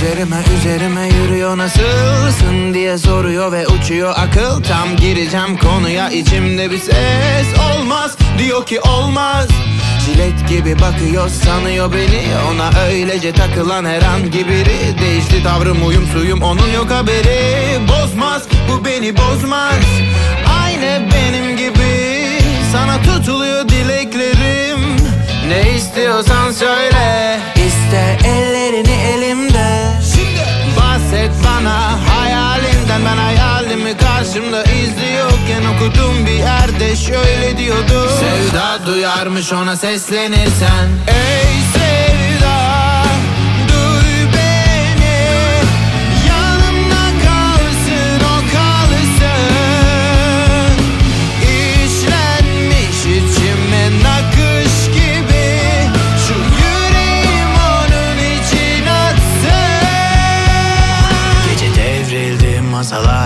Üzerime üzerime yürüyor nasılsın diye soruyor ve uçuyor akıl. Tam gireceğim konuya içimde bir ses olmaz. Diyor ki olmaz. Jilet gibi bakıyor sanıyor beni. Ona öylece takılan herhangi biri. Değişti tavrım uyum suyum onun yok haberi. Bozmaz bu beni bozmaz. Aynı benim gibi. Sana tutuluyor dileklerim. Ne istiyorsan söyle karşımda izliyorken Okudum bir yerde şöyle diyordu Sevda duyarmış ona seslenirsen. Ey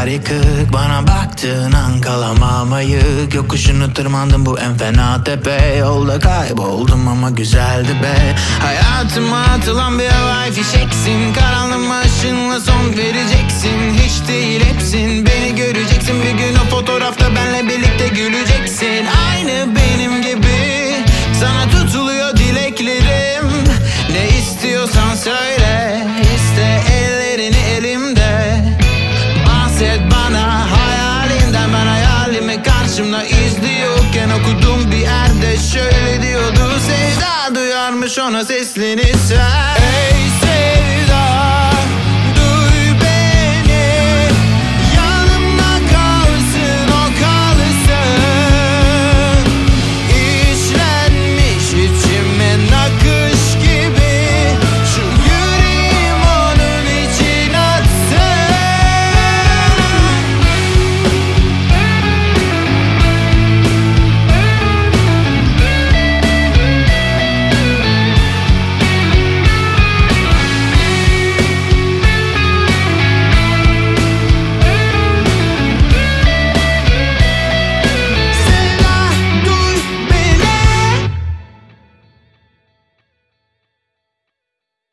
masalar yıkık. Bana baktığın an kalamam ayık. Yokuşunu tırmandım bu en fena tepe. Yolda kayboldum ama güzeldi be. Hayatıma atılan bir havai fişeksin. Karanlığıma ışınla son vereceksin. Hiç değil Okudum bir yerde. Şöyle diyordu Sevda duyarmış ona seslenirsen